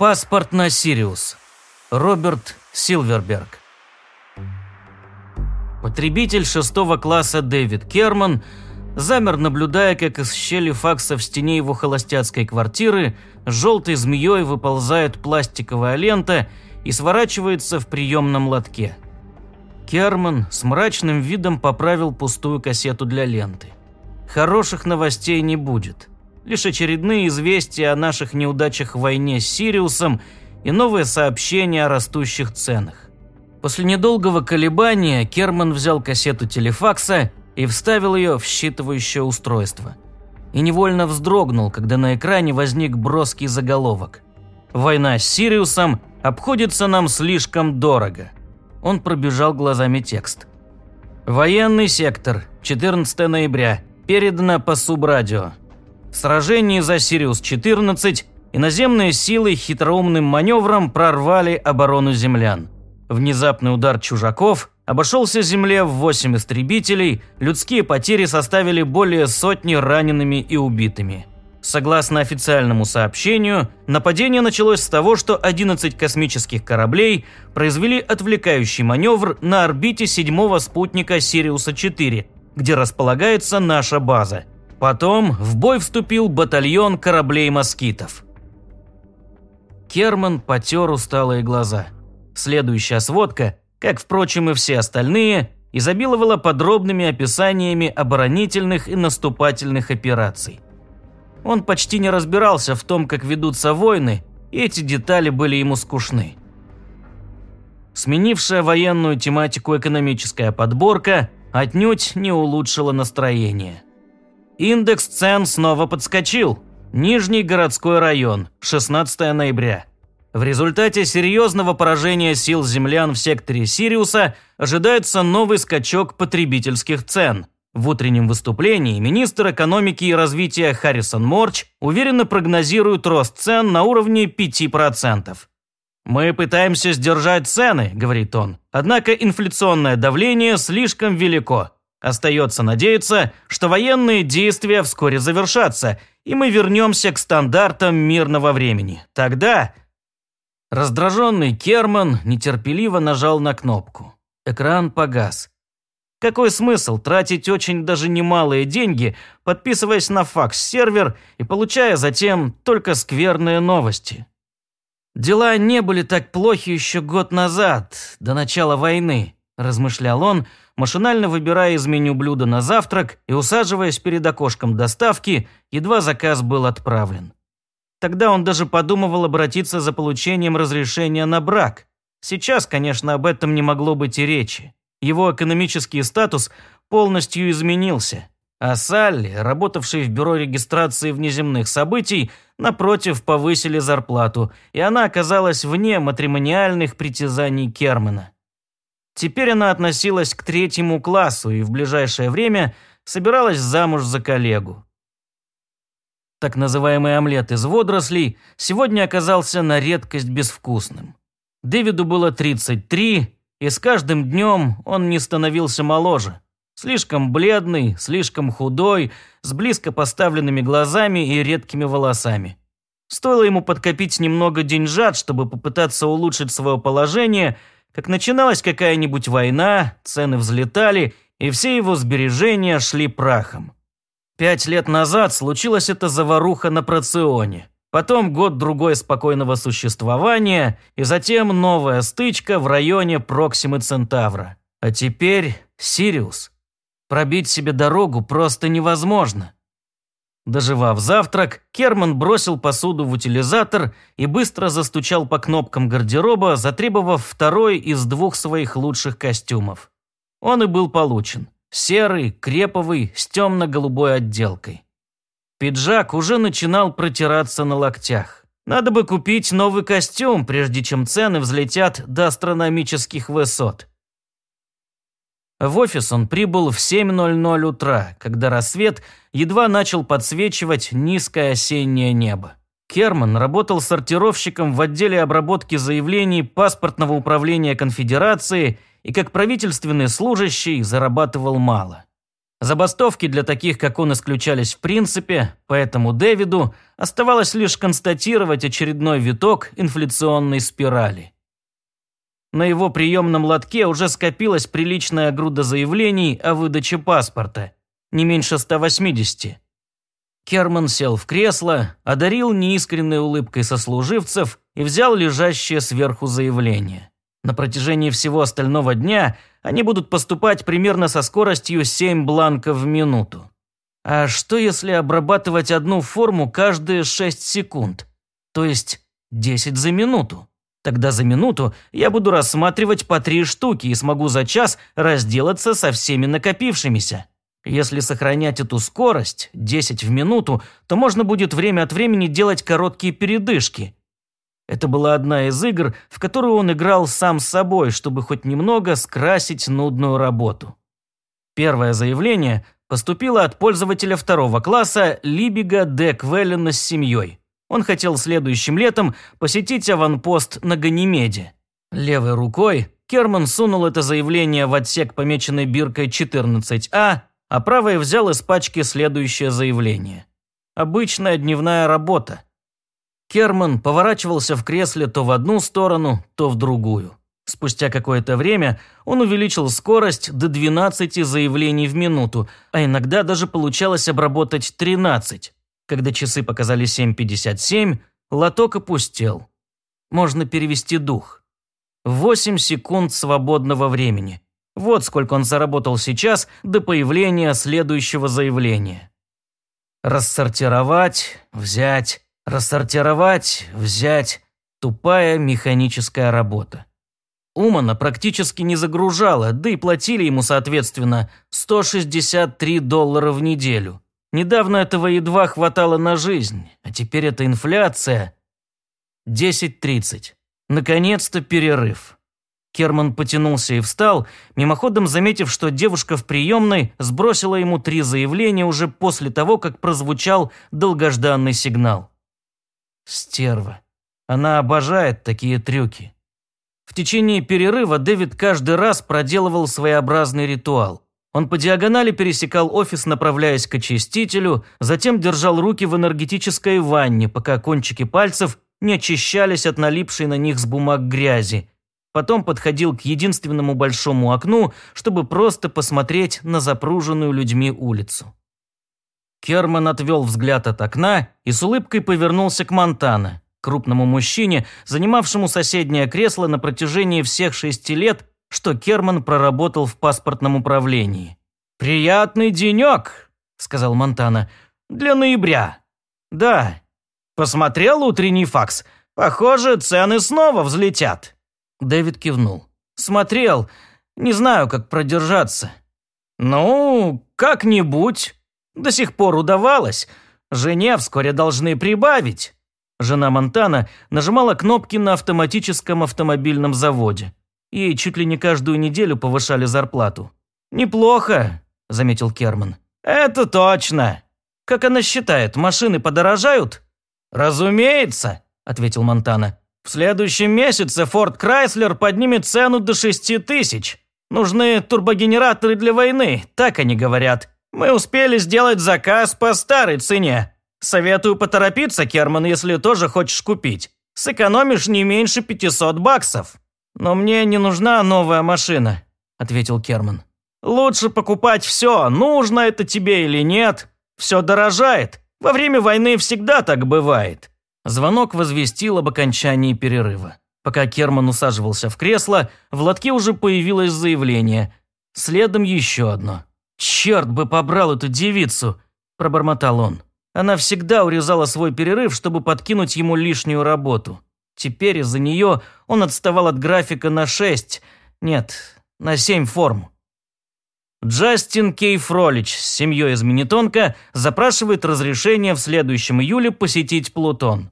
Паспорт на Сириус. Роберт Силверберг. Потребитель шестого класса Дэвид Керман замер, наблюдая, как из щели факса в стене его холостяцкой квартиры желтой змеей выползает пластиковая лента и сворачивается в приемном лотке. Керман с мрачным видом поправил пустую кассету для ленты. Хороших новостей не будет. Лишь очередные известия о наших неудачах в войне с Сириусом и новые сообщения о растущих ценах. После недолгого колебания Керман взял кассету телефакса и вставил ее в считывающее устройство. И невольно вздрогнул, когда на экране возник броский заголовок. «Война с Сириусом обходится нам слишком дорого». Он пробежал глазами текст. «Военный сектор, 14 ноября, передано по субрадио. В сражении за Сириус-14 иноземные силы хитроумным маневром прорвали оборону землян. Внезапный удар чужаков обошелся Земле в 8 истребителей, людские потери составили более сотни ранеными и убитыми. Согласно официальному сообщению, нападение началось с того, что 11 космических кораблей произвели отвлекающий маневр на орбите седьмого спутника Сириуса-4, где располагается наша база. Потом в бой вступил батальон кораблей-москитов. Керман потер усталые глаза – Следующая сводка, как, впрочем, и все остальные, изобиловала подробными описаниями оборонительных и наступательных операций. Он почти не разбирался в том, как ведутся войны, и эти детали были ему скучны. Сменившая военную тематику экономическая подборка отнюдь не улучшила настроение. Индекс цен снова подскочил. Нижний городской район, 16 ноября. В результате серьезного поражения сил землян в секторе Сириуса ожидается новый скачок потребительских цен. В утреннем выступлении министр экономики и развития Харрисон Морч уверенно прогнозирует рост цен на уровне 5%. «Мы пытаемся сдержать цены», – говорит он, – «однако инфляционное давление слишком велико. Остается надеяться, что военные действия вскоре завершатся, и мы вернемся к стандартам мирного времени. Тогда Раздраженный Керман нетерпеливо нажал на кнопку. Экран погас. Какой смысл тратить очень даже немалые деньги, подписываясь на факс-сервер и получая затем только скверные новости? «Дела не были так плохи еще год назад, до начала войны», – размышлял он, машинально выбирая из меню блюда на завтрак и усаживаясь перед окошком доставки, едва заказ был отправлен. Тогда он даже подумывал обратиться за получением разрешения на брак. Сейчас, конечно, об этом не могло быть и речи. Его экономический статус полностью изменился. А Салли, работавшей в бюро регистрации внеземных событий, напротив, повысили зарплату, и она оказалась вне матримониальных притязаний Кермана. Теперь она относилась к третьему классу и в ближайшее время собиралась замуж за коллегу. Так называемый омлет из водорослей сегодня оказался на редкость безвкусным. Дэвиду было 33, и с каждым днем он не становился моложе. Слишком бледный, слишком худой, с близко поставленными глазами и редкими волосами. Стоило ему подкопить немного деньжат, чтобы попытаться улучшить свое положение, как начиналась какая-нибудь война, цены взлетали, и все его сбережения шли прахом. Пять лет назад случилась эта заваруха на Проционе. Потом год-другой спокойного существования, и затем новая стычка в районе Проксимы Центавра. А теперь Сириус. Пробить себе дорогу просто невозможно. Доживав завтрак, Керман бросил посуду в утилизатор и быстро застучал по кнопкам гардероба, затребовав второй из двух своих лучших костюмов. Он и был получен. Серый, креповый, с темно-голубой отделкой. Пиджак уже начинал протираться на локтях. Надо бы купить новый костюм, прежде чем цены взлетят до астрономических высот. В офис он прибыл в 7.00 утра, когда рассвет едва начал подсвечивать низкое осеннее небо. Керман работал сортировщиком в отделе обработки заявлений паспортного управления конфедерации и как правительственный служащий зарабатывал мало. Забастовки для таких, как он, исключались в принципе, поэтому Дэвиду оставалось лишь констатировать очередной виток инфляционной спирали. На его приемном лотке уже скопилась приличная груда заявлений о выдаче паспорта, не меньше 180. Керман сел в кресло, одарил неискренной улыбкой сослуживцев и взял лежащее сверху заявление. На протяжении всего остального дня они будут поступать примерно со скоростью 7 бланков в минуту. А что если обрабатывать одну форму каждые 6 секунд? То есть 10 за минуту? Тогда за минуту я буду рассматривать по три штуки и смогу за час разделаться со всеми накопившимися. Если сохранять эту скорость, 10 в минуту, то можно будет время от времени делать короткие передышки. Это была одна из игр, в которую он играл сам с собой, чтобы хоть немного скрасить нудную работу. Первое заявление поступило от пользователя второго класса Либига Де Квеллена с семьей. Он хотел следующим летом посетить аванпост на Ганимеде. Левой рукой Керман сунул это заявление в отсек, помеченный биркой 14А, а правой взял из пачки следующее заявление. Обычная дневная работа. Керман поворачивался в кресле то в одну сторону, то в другую. Спустя какое-то время он увеличил скорость до 12 заявлений в минуту, а иногда даже получалось обработать 13. Когда часы показали 7.57, лоток опустел. Можно перевести дух. 8 секунд свободного времени. Вот сколько он заработал сейчас до появления следующего заявления. Рассортировать, взять, рассортировать, взять. Тупая механическая работа. Умана практически не загружала, да и платили ему, соответственно, 163 доллара в неделю. Недавно этого едва хватало на жизнь, а теперь это инфляция. 10.30. Наконец-то перерыв. Керман потянулся и встал, мимоходом заметив, что девушка в приемной сбросила ему три заявления уже после того, как прозвучал долгожданный сигнал. Стерва. Она обожает такие трюки. В течение перерыва Дэвид каждый раз проделывал своеобразный ритуал. Он по диагонали пересекал офис, направляясь к очистителю, затем держал руки в энергетической ванне, пока кончики пальцев не очищались от налипшей на них с бумаг грязи. Потом подходил к единственному большому окну, чтобы просто посмотреть на запруженную людьми улицу. Керман отвел взгляд от окна и с улыбкой повернулся к Монтана, крупному мужчине, занимавшему соседнее кресло на протяжении всех шести лет что Керман проработал в паспортном управлении. «Приятный денек», – сказал Монтана, – «для ноября». «Да». «Посмотрел утренний факс? Похоже, цены снова взлетят». Дэвид кивнул. «Смотрел. Не знаю, как продержаться». «Ну, как-нибудь. До сих пор удавалось. Жене вскоре должны прибавить». Жена Монтана нажимала кнопки на автоматическом автомобильном заводе. Ей чуть ли не каждую неделю повышали зарплату. «Неплохо», – заметил Керман. «Это точно. Как она считает, машины подорожают?» «Разумеется», – ответил Монтана. «В следующем месяце Форд Крайслер поднимет цену до шести тысяч. Нужны турбогенераторы для войны, так они говорят. Мы успели сделать заказ по старой цене. Советую поторопиться, Керман, если тоже хочешь купить. Сэкономишь не меньше 500 баксов». «Но мне не нужна новая машина», – ответил Керман. «Лучше покупать все, нужно это тебе или нет. Все дорожает. Во время войны всегда так бывает». Звонок возвестил об окончании перерыва. Пока Керман усаживался в кресло, в лотке уже появилось заявление. Следом еще одно. «Черт бы побрал эту девицу!» – пробормотал он. Она всегда урезала свой перерыв, чтобы подкинуть ему лишнюю работу. Теперь из-за нее он отставал от графика на 6, нет, на 7 форм. Джастин Кей Фролич с семьей из Минитонка запрашивает разрешение в следующем июле посетить Плутон.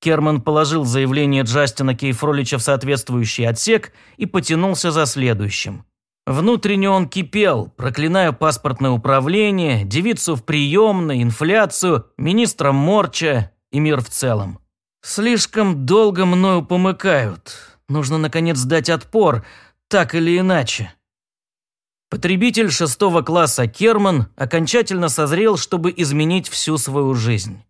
Керман положил заявление Джастина Кей Фролича в соответствующий отсек и потянулся за следующим. Внутренне он кипел, проклиная паспортное управление, девицу в приемной, инфляцию, министра Морча и мир в целом. Слишком долго мною помыкают. Нужно, наконец, дать отпор, так или иначе. Потребитель шестого класса Керман окончательно созрел, чтобы изменить всю свою жизнь.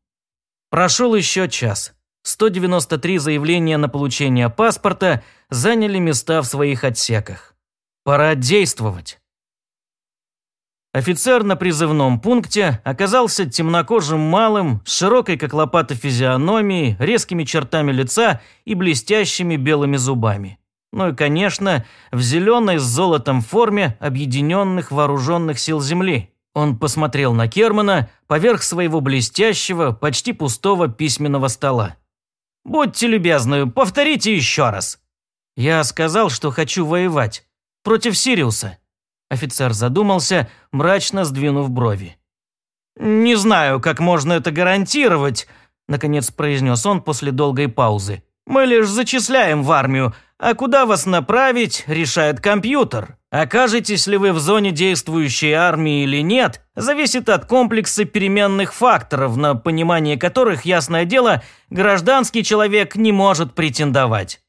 Прошел еще час. 193 заявления на получение паспорта заняли места в своих отсеках. Пора действовать. Офицер на призывном пункте оказался темнокожим малым, с широкой как лопата физиономией, резкими чертами лица и блестящими белыми зубами. Ну и, конечно, в зеленой с золотом форме Объединенных Вооруженных Сил Земли. Он посмотрел на Кермана поверх своего блестящего, почти пустого письменного стола. «Будьте любезны, повторите еще раз». «Я сказал, что хочу воевать. Против Сириуса». Офицер задумался, мрачно сдвинув брови. «Не знаю, как можно это гарантировать», – наконец произнес он после долгой паузы. «Мы лишь зачисляем в армию, а куда вас направить, решает компьютер. Окажетесь ли вы в зоне действующей армии или нет, зависит от комплекса переменных факторов, на понимание которых, ясное дело, гражданский человек не может претендовать.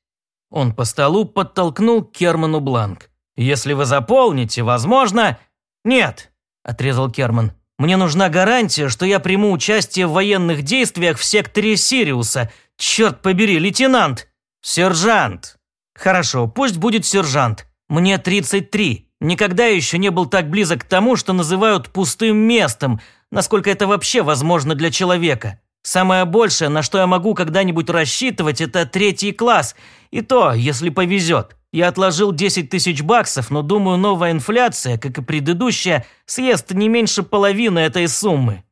Он по столу подтолкнул Керману бланк. «Если вы заполните, возможно...» «Нет», – отрезал Керман. «Мне нужна гарантия, что я приму участие в военных действиях в секторе Сириуса. Черт побери, лейтенант!» «Сержант!» Хорошо, пусть будет сержант. Мне 33. Никогда еще не был так близок к тому, что называют пустым местом, насколько это вообще возможно для человека. Самое большее, на что я могу когда-нибудь рассчитывать, это третий класс. И то, если повезет. Я отложил 10 тысяч баксов, но думаю, новая инфляция, как и предыдущая, съест не меньше половины этой суммы.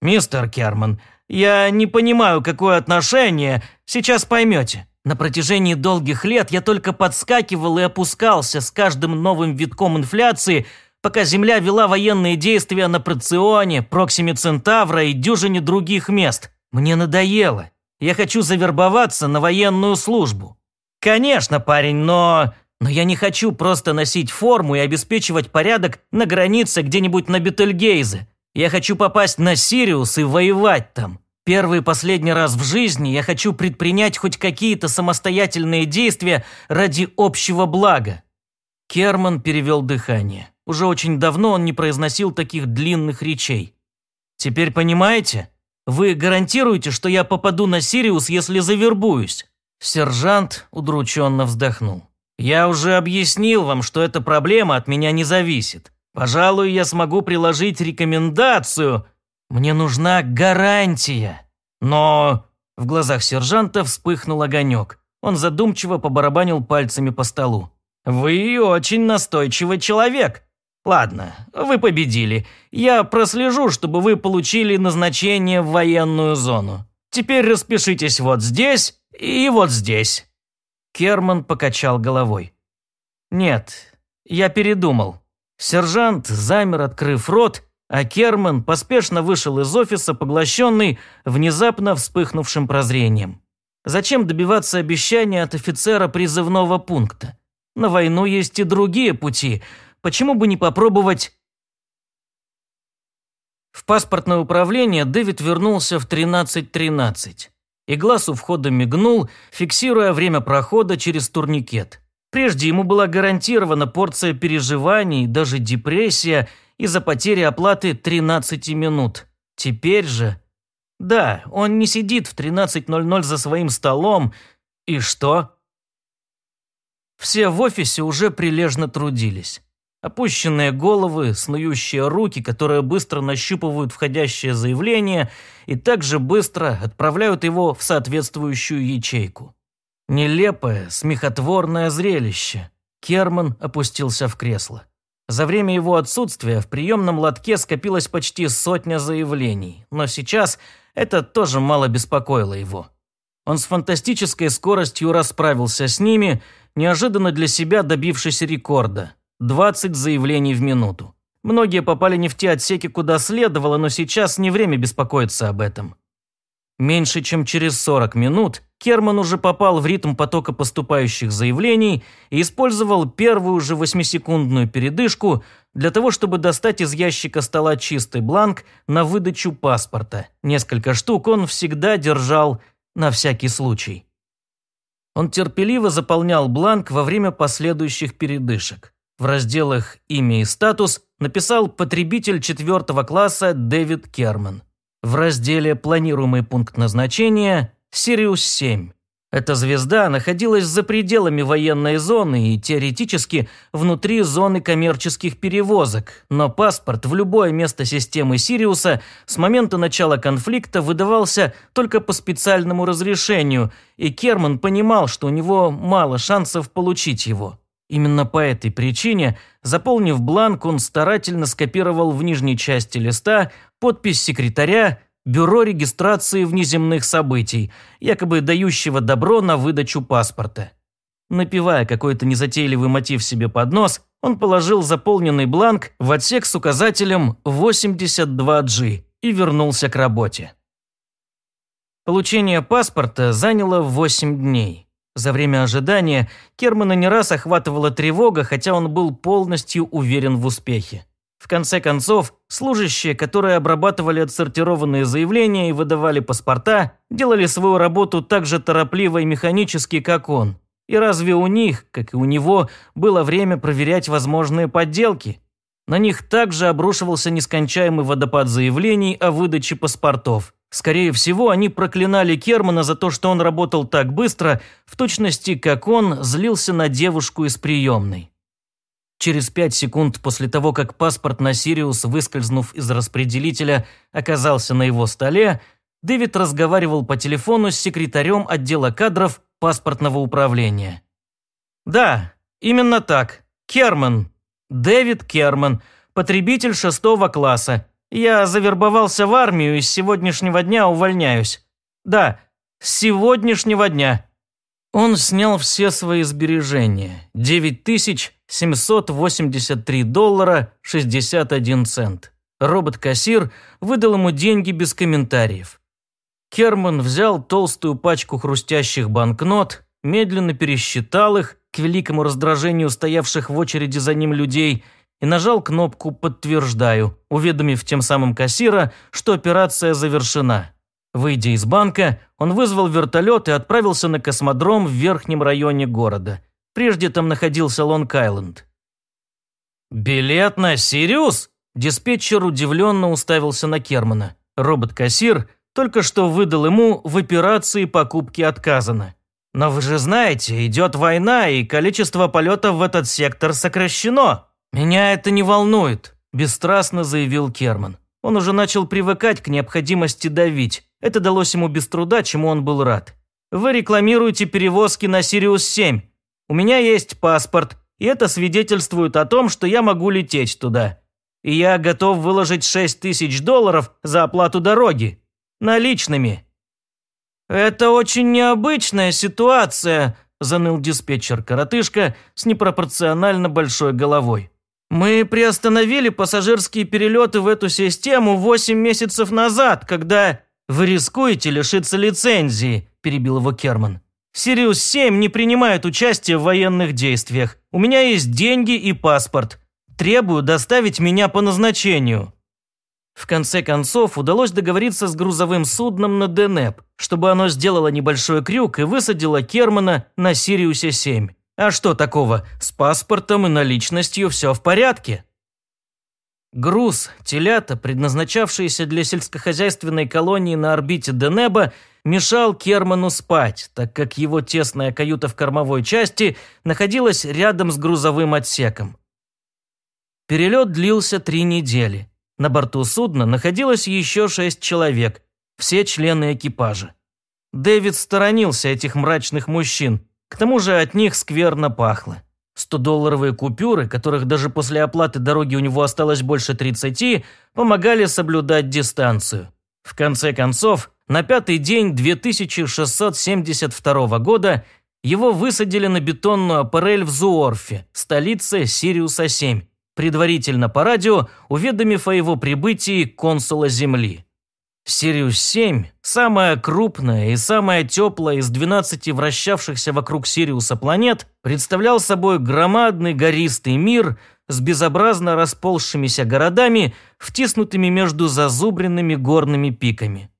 Мистер Керман, я не понимаю, какое отношение. Сейчас поймете. На протяжении долгих лет я только подскакивал и опускался с каждым новым витком инфляции, пока Земля вела военные действия на Проционе, Проксиме Центавра и дюжине других мест. Мне надоело. Я хочу завербоваться на военную службу. Конечно, парень, но... Но я не хочу просто носить форму и обеспечивать порядок на границе где-нибудь на Бетельгейзе. Я хочу попасть на Сириус и воевать там. Первый и последний раз в жизни я хочу предпринять хоть какие-то самостоятельные действия ради общего блага. Керман перевел дыхание. Уже очень давно он не произносил таких длинных речей. Теперь понимаете? Вы гарантируете, что я попаду на Сириус, если завербуюсь? Сержант удрученно вздохнул. Я уже объяснил вам, что эта проблема от меня не зависит. Пожалуй, я смогу приложить рекомендацию, мне нужна гарантия. Но...» В глазах сержанта вспыхнул огонек. Он задумчиво побарабанил пальцами по столу. «Вы очень настойчивый человек. Ладно, вы победили. Я прослежу, чтобы вы получили назначение в военную зону. Теперь распишитесь вот здесь и вот здесь». Керман покачал головой. «Нет, я передумал». Сержант замер, открыв рот, а Керман поспешно вышел из офиса, поглощенный внезапно вспыхнувшим прозрением. Зачем добиваться обещания от офицера призывного пункта? На войну есть и другие пути. Почему бы не попробовать... В паспортное управление Дэвид вернулся в 13.13. И глаз у входа мигнул, фиксируя время прохода через турникет. Прежде ему была гарантирована порция переживаний, даже депрессия – из-за потери оплаты 13 минут. Теперь же... Да, он не сидит в 13.00 за своим столом. И что? Все в офисе уже прилежно трудились. Опущенные головы, снующие руки, которые быстро нащупывают входящее заявление и также быстро отправляют его в соответствующую ячейку. Нелепое, смехотворное зрелище. Керман опустился в кресло. За время его отсутствия в приемном лотке скопилось почти сотня заявлений, но сейчас это тоже мало беспокоило его. Он с фантастической скоростью расправился с ними, неожиданно для себя добившись рекорда – 20 заявлений в минуту. Многие попали не в те отсеки, куда следовало, но сейчас не время беспокоиться об этом. Меньше чем через 40 минут Керман уже попал в ритм потока поступающих заявлений и использовал первую же восьмисекундную передышку для того, чтобы достать из ящика стола чистый бланк на выдачу паспорта. Несколько штук он всегда держал на всякий случай. Он терпеливо заполнял бланк во время последующих передышек. В разделах «Имя и статус» написал потребитель четвертого класса Дэвид Керман. В разделе «Планируемый пункт назначения» «Сириус-7». Эта звезда находилась за пределами военной зоны и теоретически внутри зоны коммерческих перевозок, но паспорт в любое место системы Сириуса с момента начала конфликта выдавался только по специальному разрешению, и Керман понимал, что у него мало шансов получить его. Именно по этой причине, заполнив бланк, он старательно скопировал в нижней части листа подпись секретаря Бюро регистрации внеземных событий, якобы дающего добро на выдачу паспорта. Напевая какой-то незатейливый мотив себе под нос, он положил заполненный бланк в отсек с указателем 82G и вернулся к работе. Получение паспорта заняло 8 дней. За время ожидания Кермана не раз охватывала тревога, хотя он был полностью уверен в успехе. В конце концов, служащие, которые обрабатывали отсортированные заявления и выдавали паспорта, делали свою работу так же торопливо и механически, как он. И разве у них, как и у него, было время проверять возможные подделки? На них также обрушивался нескончаемый водопад заявлений о выдаче паспортов. Скорее всего, они проклинали Кермана за то, что он работал так быстро, в точности, как он злился на девушку из приемной. Через пять секунд после того, как паспорт на Сириус, выскользнув из распределителя, оказался на его столе, Дэвид разговаривал по телефону с секретарем отдела кадров паспортного управления. «Да, именно так. Керман. Дэвид Керман. Потребитель шестого класса. Я завербовался в армию и с сегодняшнего дня увольняюсь. Да, с сегодняшнего дня». Он снял все свои сбережения. 9783 доллара 61 цент. Робот-кассир выдал ему деньги без комментариев. Керман взял толстую пачку хрустящих банкнот, медленно пересчитал их, к великому раздражению стоявших в очереди за ним людей, и нажал кнопку «Подтверждаю», уведомив тем самым кассира, что операция завершена. Выйдя из банка, он вызвал вертолет и отправился на космодром в верхнем районе города. Прежде там находился Лонг-Айленд. «Билет на Сириус?» Диспетчер удивленно уставился на Кермана. Робот-кассир только что выдал ему в операции покупки отказано. «Но вы же знаете, идет война, и количество полетов в этот сектор сокращено. Меня это не волнует», – бесстрастно заявил Керман. Он уже начал привыкать к необходимости давить. Это далось ему без труда, чему он был рад. «Вы рекламируете перевозки на Сириус-7. У меня есть паспорт, и это свидетельствует о том, что я могу лететь туда. И я готов выложить 6 тысяч долларов за оплату дороги. Наличными». «Это очень необычная ситуация», – заныл диспетчер-коротышка с непропорционально большой головой. Мы приостановили пассажирские перелеты в эту систему 8 месяцев назад, когда вы рискуете лишиться лицензии, перебил его Керман. Сириус-7 не принимает участие в военных действиях. У меня есть деньги и паспорт. Требую доставить меня по назначению. В конце концов, удалось договориться с грузовым судном на Денеп, чтобы оно сделало небольшой крюк и высадило Кермана на Сириусе-7. А что такого? С паспортом и наличностью все в порядке. Груз, телята, предназначавшиеся для сельскохозяйственной колонии на орбите Денеба, мешал Керману спать, так как его тесная каюта в кормовой части находилась рядом с грузовым отсеком. Перелет длился три недели. На борту судна находилось еще шесть человек, все члены экипажа. Дэвид сторонился этих мрачных мужчин, к тому же от них скверно пахло. 100-долларовые купюры, которых даже после оплаты дороги у него осталось больше 30, помогали соблюдать дистанцию. В конце концов, на пятый день 2672 года его высадили на бетонную аппарель в Зуорфе, столице Сириуса-7, предварительно по радио уведомив о его прибытии консула Земли. Сириус-7 – самая крупная и самая теплая из 12 вращавшихся вокруг Сириуса планет, представлял собой громадный гористый мир с безобразно расползшимися городами, втиснутыми между зазубренными горными пиками.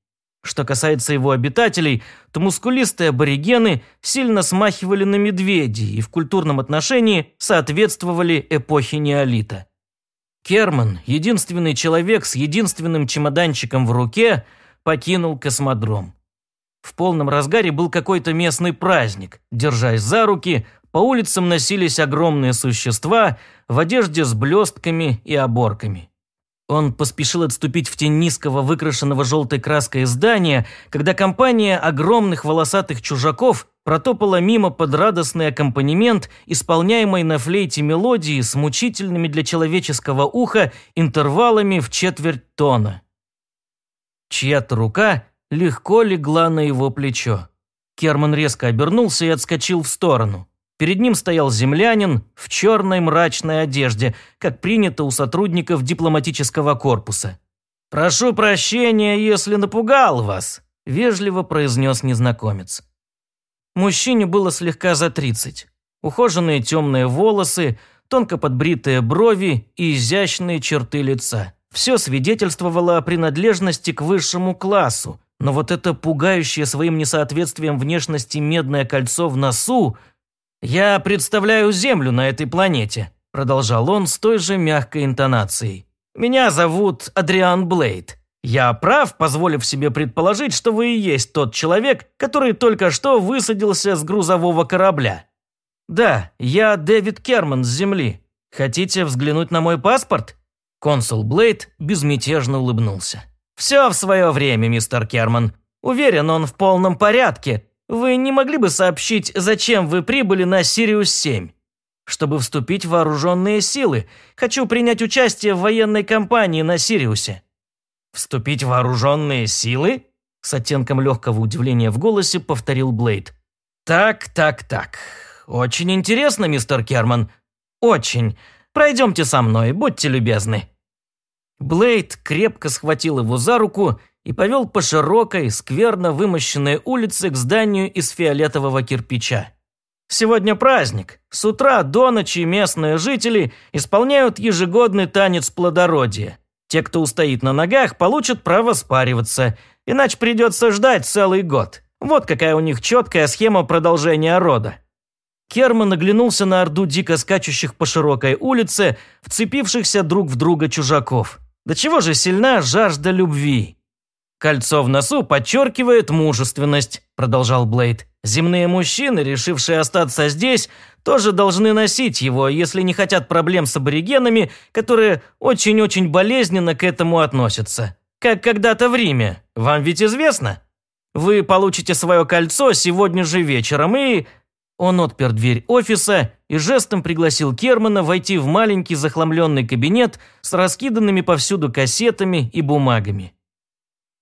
Что касается его обитателей, то мускулистые аборигены сильно смахивали на медведей и в культурном отношении соответствовали эпохе неолита. Керман, единственный человек с единственным чемоданчиком в руке, покинул космодром. В полном разгаре был какой-то местный праздник. Держась за руки, по улицам носились огромные существа в одежде с блестками и оборками. Он поспешил отступить в тень низкого, выкрашенного желтой краской здания, когда компания огромных волосатых чужаков протопала мимо под радостный аккомпанемент, исполняемой на флейте мелодии с мучительными для человеческого уха интервалами в четверть тона. Чья-то рука легко легла на его плечо. Керман резко обернулся и отскочил в сторону. Перед ним стоял землянин в черной мрачной одежде, как принято у сотрудников дипломатического корпуса. «Прошу прощения, если напугал вас», – вежливо произнес незнакомец. Мужчине было слегка за тридцать. Ухоженные темные волосы, тонко подбритые брови и изящные черты лица. Все свидетельствовало о принадлежности к высшему классу, но вот это пугающее своим несоответствием внешности медное кольцо в носу – «Я представляю Землю на этой планете», – продолжал он с той же мягкой интонацией. «Меня зовут Адриан Блейд. Я прав, позволив себе предположить, что вы и есть тот человек, который только что высадился с грузового корабля». «Да, я Дэвид Керман с Земли. Хотите взглянуть на мой паспорт?» Консул Блейд безмятежно улыбнулся. «Все в свое время, мистер Керман. Уверен, он в полном порядке, вы не могли бы сообщить, зачем вы прибыли на Сириус-7? Чтобы вступить в вооруженные силы. Хочу принять участие в военной кампании на Сириусе». «Вступить в вооруженные силы?» С оттенком легкого удивления в голосе повторил Блейд. «Так, так, так. Очень интересно, мистер Керман. Очень. Пройдемте со мной, будьте любезны». Блейд крепко схватил его за руку и повел по широкой, скверно вымощенной улице к зданию из фиолетового кирпича. Сегодня праздник. С утра до ночи местные жители исполняют ежегодный танец плодородия. Те, кто устоит на ногах, получат право спариваться, иначе придется ждать целый год. Вот какая у них четкая схема продолжения рода. Керман оглянулся на орду дико скачущих по широкой улице, вцепившихся друг в друга чужаков. До чего же сильна жажда любви? «Кольцо в носу подчеркивает мужественность», – продолжал Блейд. «Земные мужчины, решившие остаться здесь, тоже должны носить его, если не хотят проблем с аборигенами, которые очень-очень болезненно к этому относятся. Как когда-то в Риме. Вам ведь известно? Вы получите свое кольцо сегодня же вечером и...» Он отпер дверь офиса и жестом пригласил Кермана войти в маленький захламленный кабинет с раскиданными повсюду кассетами и бумагами.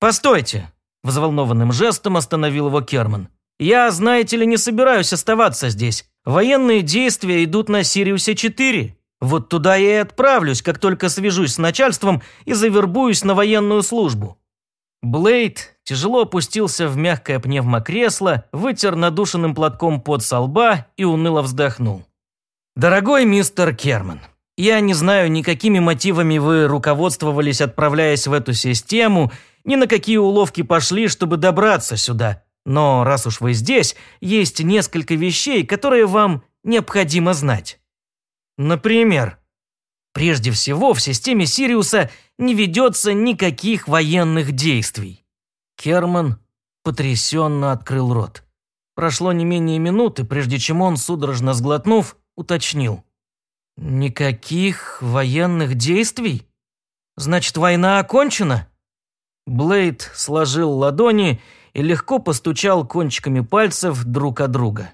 «Постойте!» – взволнованным жестом остановил его Керман. «Я, знаете ли, не собираюсь оставаться здесь. Военные действия идут на Сириусе-4. Вот туда я и отправлюсь, как только свяжусь с начальством и завербуюсь на военную службу». Блейд тяжело опустился в мягкое пневмокресло, вытер надушенным платком под со лба и уныло вздохнул. «Дорогой мистер Керман, я не знаю, ни какими мотивами вы руководствовались, отправляясь в эту систему, ни на какие уловки пошли, чтобы добраться сюда. Но раз уж вы здесь, есть несколько вещей, которые вам необходимо знать. Например, прежде всего в системе Сириуса не ведется никаких военных действий. Керман потрясенно открыл рот. Прошло не менее минуты, прежде чем он, судорожно сглотнув, уточнил. «Никаких военных действий? Значит, война окончена?» Блейд сложил ладони и легко постучал кончиками пальцев друг от друга.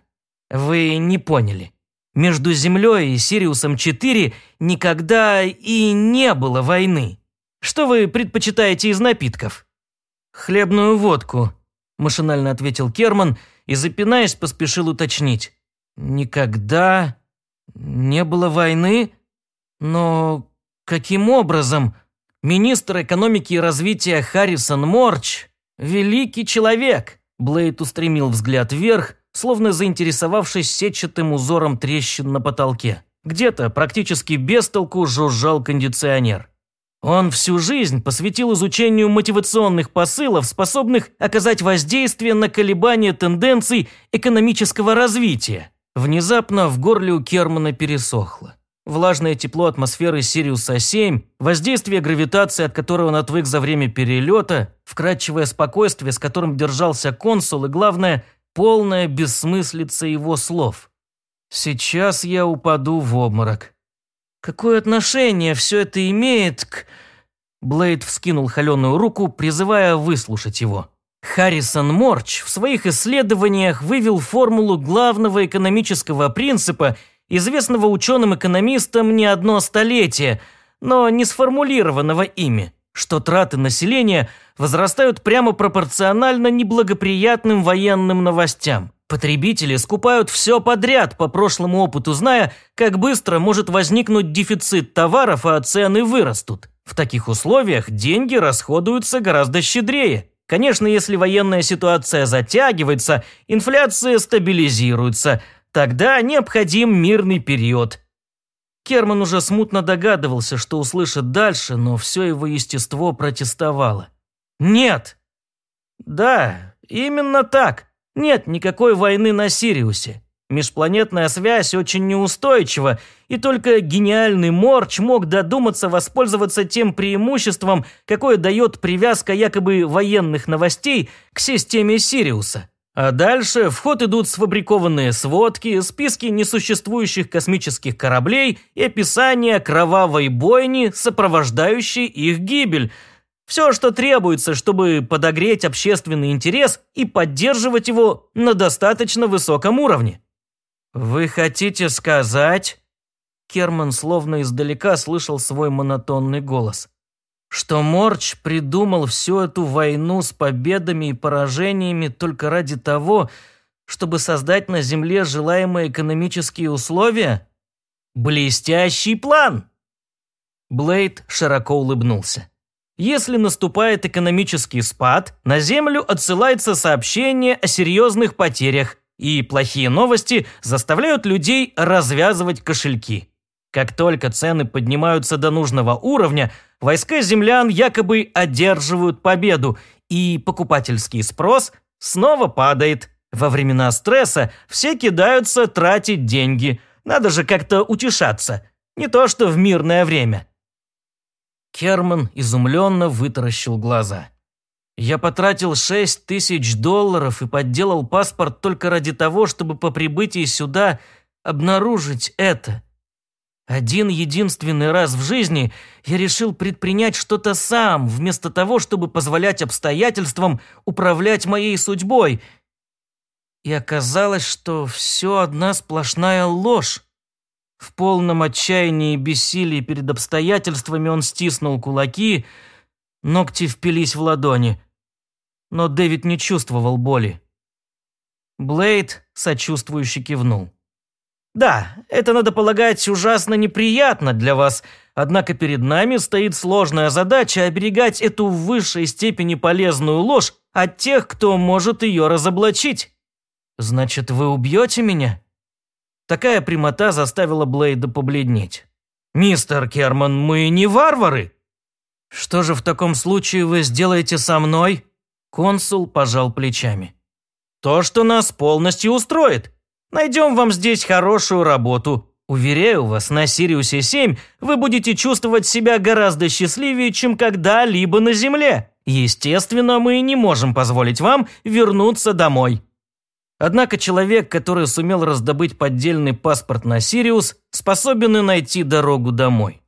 «Вы не поняли. Между Землей и Сириусом-4 никогда и не было войны. Что вы предпочитаете из напитков?» «Хлебную водку», – машинально ответил Керман и, запинаясь, поспешил уточнить. «Никогда не было войны? Но каким образом?» Министр экономики и развития Харрисон Морч – великий человек. Блейд устремил взгляд вверх, словно заинтересовавшись сетчатым узором трещин на потолке. Где-то практически без толку жужжал кондиционер. Он всю жизнь посвятил изучению мотивационных посылов, способных оказать воздействие на колебания тенденций экономического развития. Внезапно в горле у Кермана пересохло. Влажное тепло атмосферы Сириуса-7, воздействие гравитации, от которого он отвык за время перелета, вкрадчивое спокойствие, с которым держался консул, и, главное, полная бессмыслица его слов. «Сейчас я упаду в обморок». Какое отношение все это имеет к... Блейд вскинул холеную руку, призывая выслушать его. Харрисон Морч в своих исследованиях вывел формулу главного экономического принципа, известного ученым-экономистам не одно столетие, но не сформулированного ими, что траты населения возрастают прямо пропорционально неблагоприятным военным новостям. Потребители скупают все подряд, по прошлому опыту зная, как быстро может возникнуть дефицит товаров, а цены вырастут. В таких условиях деньги расходуются гораздо щедрее. Конечно, если военная ситуация затягивается, инфляция стабилизируется, тогда необходим мирный период. Керман уже смутно догадывался, что услышит дальше, но все его естество протестовало. «Нет!» «Да, именно так. Нет никакой войны на Сириусе. Межпланетная связь очень неустойчива, и только гениальный Морч мог додуматься воспользоваться тем преимуществом, какое дает привязка якобы военных новостей к системе Сириуса. А дальше в ход идут сфабрикованные сводки, списки несуществующих космических кораблей и описание кровавой бойни, сопровождающей их гибель – все, что требуется, чтобы подогреть общественный интерес и поддерживать его на достаточно высоком уровне. «Вы хотите сказать...» Керман словно издалека слышал свой монотонный голос. «Что Морч придумал всю эту войну с победами и поражениями только ради того, чтобы создать на Земле желаемые экономические условия? Блестящий план!» Блейд широко улыбнулся. Если наступает экономический спад, на Землю отсылается сообщение о серьезных потерях, и плохие новости заставляют людей развязывать кошельки. Как только цены поднимаются до нужного уровня, войска землян якобы одерживают победу, и покупательский спрос снова падает. Во времена стресса все кидаются тратить деньги. Надо же как-то утешаться. Не то что в мирное время. Керман изумленно вытаращил глаза. «Я потратил шесть тысяч долларов и подделал паспорт только ради того, чтобы по прибытии сюда обнаружить это. Один единственный раз в жизни я решил предпринять что-то сам, вместо того, чтобы позволять обстоятельствам управлять моей судьбой. И оказалось, что все одна сплошная ложь. В полном отчаянии и бессилии перед обстоятельствами он стиснул кулаки, ногти впились в ладони. Но Дэвид не чувствовал боли. Блейд сочувствующе кивнул. «Да, это, надо полагать, ужасно неприятно для вас, однако перед нами стоит сложная задача оберегать эту в высшей степени полезную ложь от тех, кто может ее разоблачить. Значит, вы убьете меня?» Такая прямота заставила Блейда побледнеть. «Мистер Керман, мы не варвары!» «Что же в таком случае вы сделаете со мной?» Консул пожал плечами. «То, что нас полностью устроит. Найдем вам здесь хорошую работу. Уверяю вас, на Сириусе-7 вы будете чувствовать себя гораздо счастливее, чем когда-либо на Земле. Естественно, мы не можем позволить вам вернуться домой». Однако человек, который сумел раздобыть поддельный паспорт на Сириус, способен и найти дорогу домой.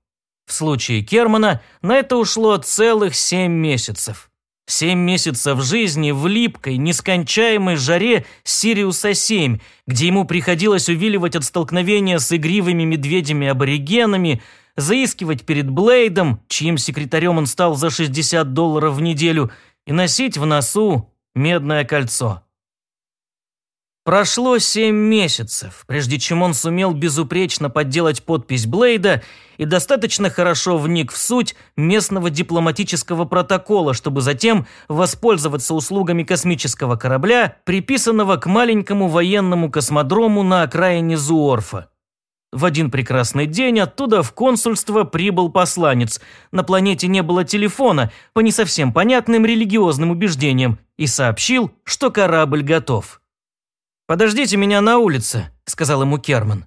В случае Кермана на это ушло целых семь месяцев. Семь месяцев жизни в липкой, нескончаемой жаре Сириуса-7, где ему приходилось увиливать от столкновения с игривыми медведями-аборигенами, заискивать перед Блейдом, чьим секретарем он стал за 60 долларов в неделю, и носить в носу медное кольцо. Прошло семь месяцев, прежде чем он сумел безупречно подделать подпись Блейда и достаточно хорошо вник в суть местного дипломатического протокола, чтобы затем воспользоваться услугами космического корабля, приписанного к маленькому военному космодрому на окраине Зуорфа. В один прекрасный день оттуда в консульство прибыл посланец. На планете не было телефона по не совсем понятным религиозным убеждениям и сообщил, что корабль готов. «Подождите меня на улице», – сказал ему Керман.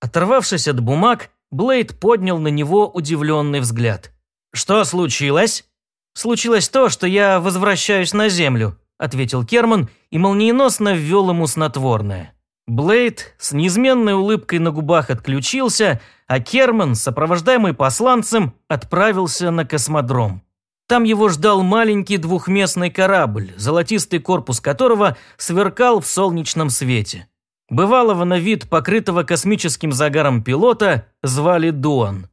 Оторвавшись от бумаг, Блейд поднял на него удивленный взгляд. «Что случилось?» «Случилось то, что я возвращаюсь на Землю», – ответил Керман и молниеносно ввел ему снотворное. Блейд с неизменной улыбкой на губах отключился, а Керман, сопровождаемый посланцем, отправился на космодром. Там его ждал маленький двухместный корабль, золотистый корпус которого сверкал в солнечном свете. Бывалого на вид, покрытого космическим загаром пилота, звали Дуан.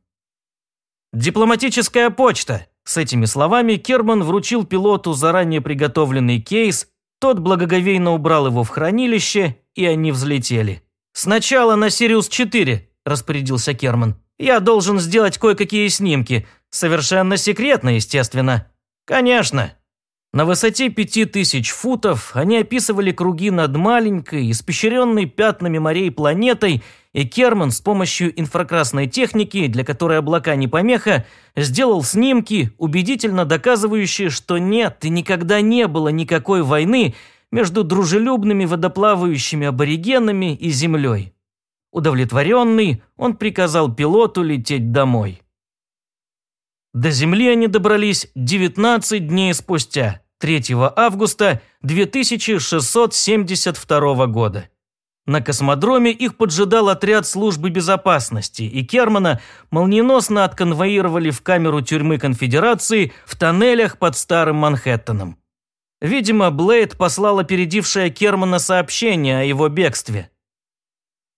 «Дипломатическая почта!» С этими словами Керман вручил пилоту заранее приготовленный кейс, тот благоговейно убрал его в хранилище и они взлетели. «Сначала на Сириус-4», – распорядился Керман. «Я должен сделать кое-какие снимки. Совершенно секретно, естественно». «Конечно». На высоте пяти тысяч футов они описывали круги над маленькой, испещренной пятнами морей планетой, и Керман с помощью инфракрасной техники, для которой облака не помеха, сделал снимки, убедительно доказывающие, что нет и никогда не было никакой войны, между дружелюбными водоплавающими аборигенами и землей. Удовлетворенный, он приказал пилоту лететь домой. До Земли они добрались 19 дней спустя, 3 августа 2672 года. На космодроме их поджидал отряд службы безопасности, и Кермана молниеносно отконвоировали в камеру тюрьмы конфедерации в тоннелях под Старым Манхэттеном. Видимо, Блейд послал опередившее Кермана сообщение о его бегстве.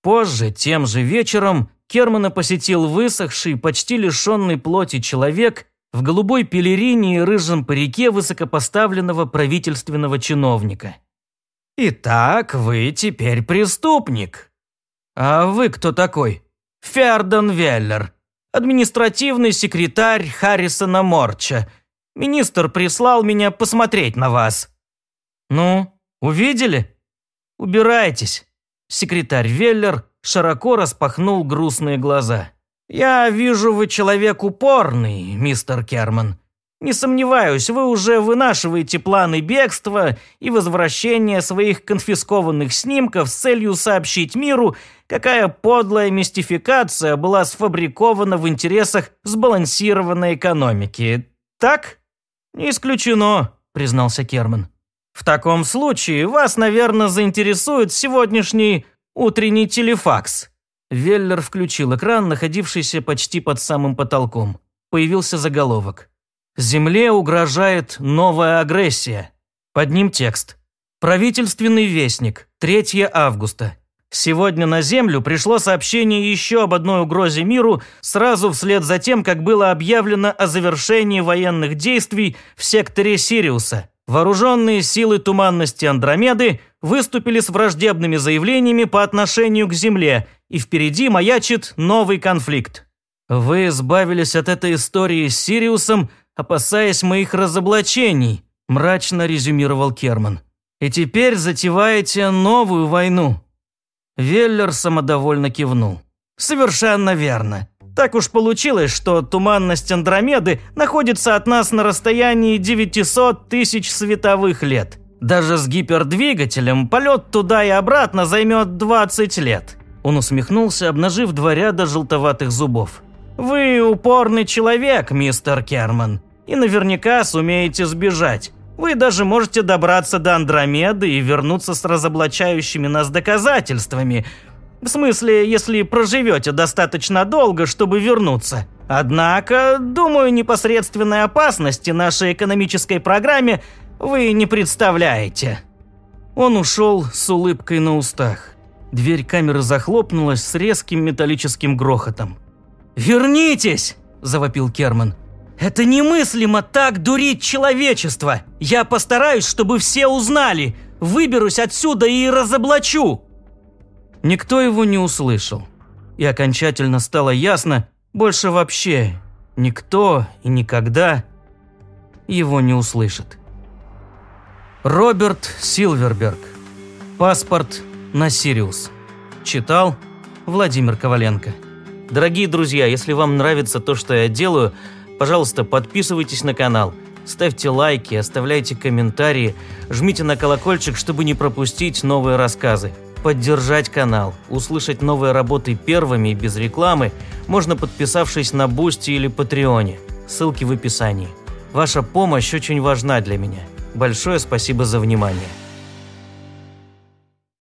Позже, тем же вечером, Кермана посетил высохший, почти лишенный плоти человек в голубой пелерине и рыжем парике высокопоставленного правительственного чиновника. «Итак, вы теперь преступник». «А вы кто такой?» «Фердон Веллер, административный секретарь Харрисона Морча, Министр прислал меня посмотреть на вас». «Ну, увидели? Убирайтесь». Секретарь Веллер широко распахнул грустные глаза. «Я вижу, вы человек упорный, мистер Керман. Не сомневаюсь, вы уже вынашиваете планы бегства и возвращения своих конфискованных снимков с целью сообщить миру, какая подлая мистификация была сфабрикована в интересах сбалансированной экономики. Так?» «Не исключено», – признался Керман. «В таком случае вас, наверное, заинтересует сегодняшний утренний телефакс». Веллер включил экран, находившийся почти под самым потолком. Появился заголовок. «Земле угрожает новая агрессия». Под ним текст. «Правительственный вестник. 3 августа. Сегодня на Землю пришло сообщение еще об одной угрозе миру сразу вслед за тем, как было объявлено о завершении военных действий в секторе Сириуса. Вооруженные силы туманности Андромеды выступили с враждебными заявлениями по отношению к Земле, и впереди маячит новый конфликт. Вы избавились от этой истории с Сириусом, опасаясь моих разоблачений, мрачно резюмировал Керман. И теперь затеваете новую войну. Веллер самодовольно кивнул. «Совершенно верно. Так уж получилось, что туманность Андромеды находится от нас на расстоянии 900 тысяч световых лет. Даже с гипердвигателем полет туда и обратно займет 20 лет». Он усмехнулся, обнажив два ряда желтоватых зубов. «Вы упорный человек, мистер Керман, и наверняка сумеете сбежать. Вы даже можете добраться до Андромеды и вернуться с разоблачающими нас доказательствами. В смысле, если проживете достаточно долго, чтобы вернуться. Однако, думаю, непосредственной опасности нашей экономической программе вы не представляете». Он ушел с улыбкой на устах. Дверь камеры захлопнулась с резким металлическим грохотом. «Вернитесь!» – завопил Керман. Это немыслимо так дурить человечество. Я постараюсь, чтобы все узнали. Выберусь отсюда и разоблачу. Никто его не услышал. И окончательно стало ясно, больше вообще никто и никогда его не услышит. Роберт Силверберг. Паспорт на Сириус. Читал Владимир Коваленко. Дорогие друзья, если вам нравится то, что я делаю, пожалуйста, подписывайтесь на канал, ставьте лайки, оставляйте комментарии, жмите на колокольчик, чтобы не пропустить новые рассказы. Поддержать канал, услышать новые работы первыми и без рекламы можно подписавшись на Бусти или Patreon е. Ссылки в описании. Ваша помощь очень важна для меня. Большое спасибо за внимание.